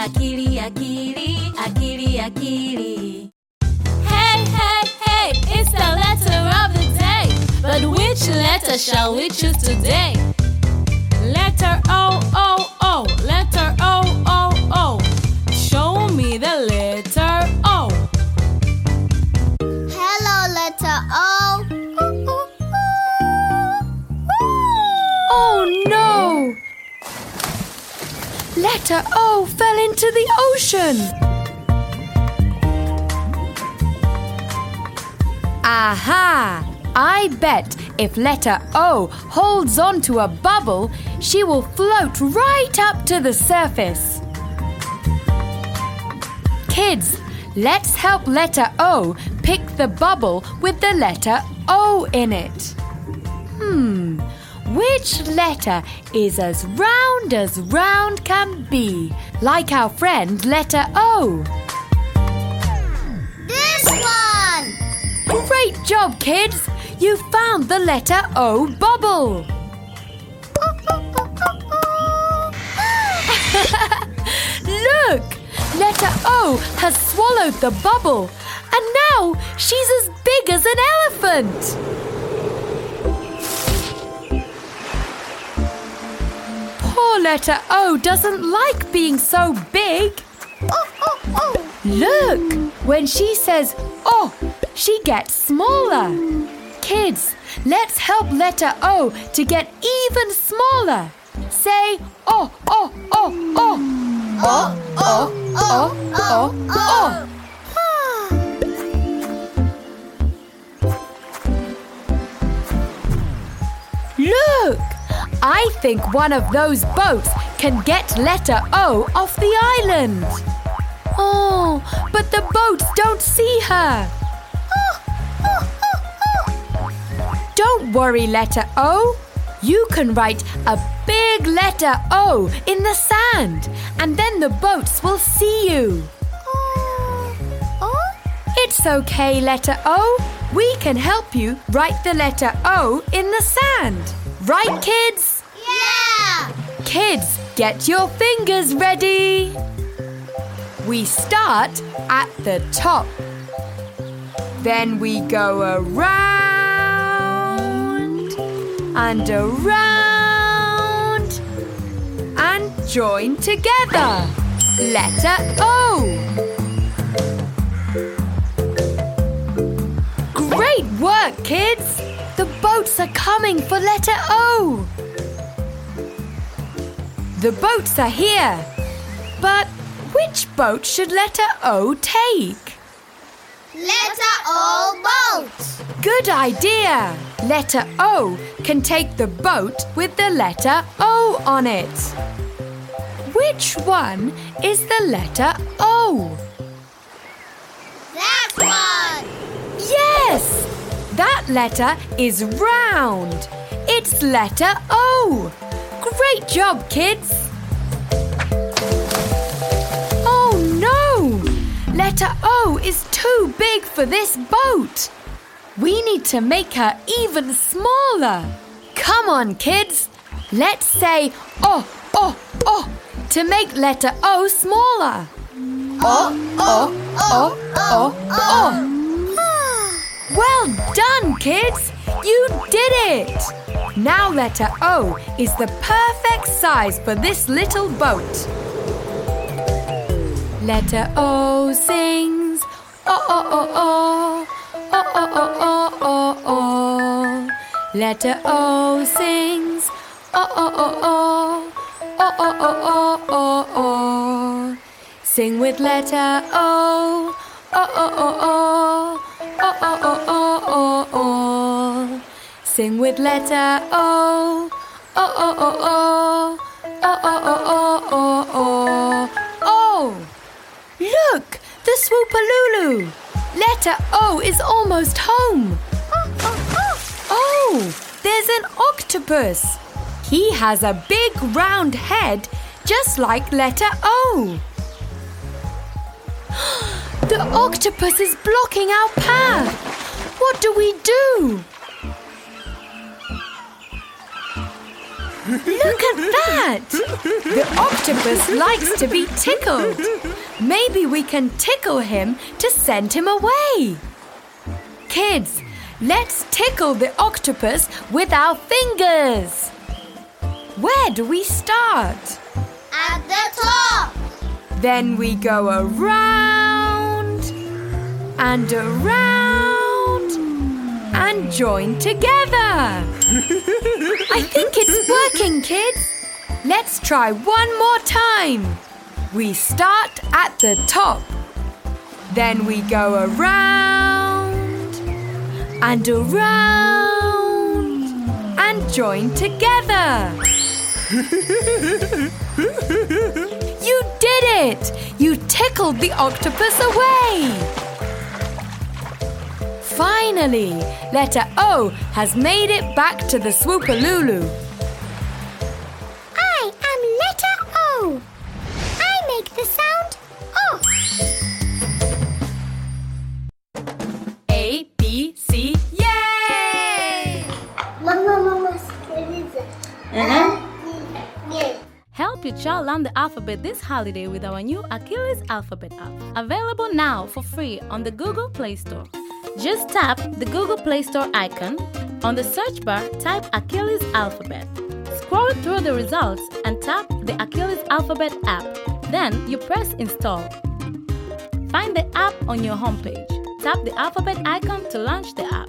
akili, akili, akili, akili. Hey, hey, hey, it's the letter of the day. But which letter shall we choose today? Letter O, O, Letter O fell into the ocean. Aha! I bet if letter O holds on to a bubble, she will float right up to the surface. Kids, let's help letter O pick the bubble with the letter O in it. Hmm, which letter is as round as round can be? Like our friend letter O. This one. Great job, kids! You found the letter O bubble. Look! Letter O has swallowed the bubble, and now she's as big as an elephant. Poor letter O doesn't like being so big. Look! When she says oh, she gets smaller. Kids, let's help letter O to get even smaller. Say oh, oh, oh, oh. Oh, oh, oh, oh, oh. I think one of those boats can get letter O off the island. Oh, but the boats don't see her. Don't worry, letter O. You can write a big letter O in the sand, and then the boats will see you. It's okay, letter O. We can help you write the letter O in the sand. Right, kids? Yeah. Kids, get your fingers ready. We start at the top. Then we go around and around and join together. Letter O. Great work, kids! The boats are coming for letter O. The boats are here. But which boat should letter O take? Letter O boat. Good idea! Letter O can take the boat with the letter O on it. Which one is the letter O? That one. Letter is round. It's letter O. Great job, kids! Oh no! Letter O is too big for this boat. We need to make her even smaller. Come on, kids. Let's say oh, oh, oh to make letter O smaller. Oh, oh, oh, oh, oh. Well done, kids! You did it! Now, letter O is the perfect size for this little boat. Letter O sings, oh oh oh oh, oh oh oh oh oh oh. Letter O sings, oh oh oh oh, oh oh oh oh oh. Sing with letter O, oh oh oh oh oh oh oh oh oh oh. Sing with letter O. Oh oh oh oh. Oh oh oh oh oh oh. Oh, look, the Swoopalulu. Letter O is almost home. Oh, oh, there's an octopus. He has a big round head, just like letter O. The octopus is blocking our path. What do we do? Look at that! The octopus likes to be tickled. Maybe we can tickle him to send him away. Kids, let's tickle the octopus with our fingers. Where do we start? At the top. Then we go around and around and join together. I think it's working, kids. Let's try one more time. We start at the top. Then we go around and around and join together. You did it! You tickled the octopus away! Finally, letter O has made it back to the Swoopalulu. I am letter O. I make the sound O. A, B, C, yay! Mama, mama, sikiliza. Yes. Uh-huh. Help your child learn the alphabet this holiday with our new Akili's Alphabet app. Available now for free on the Google Play Store. Just tap the Google Play Store icon. On the search bar, type Akili's Alphabet. Scroll through the results and tap the Akili's Alphabet app. Then you press install. Find the app on your homepage. Tap the alphabet icon to launch the app.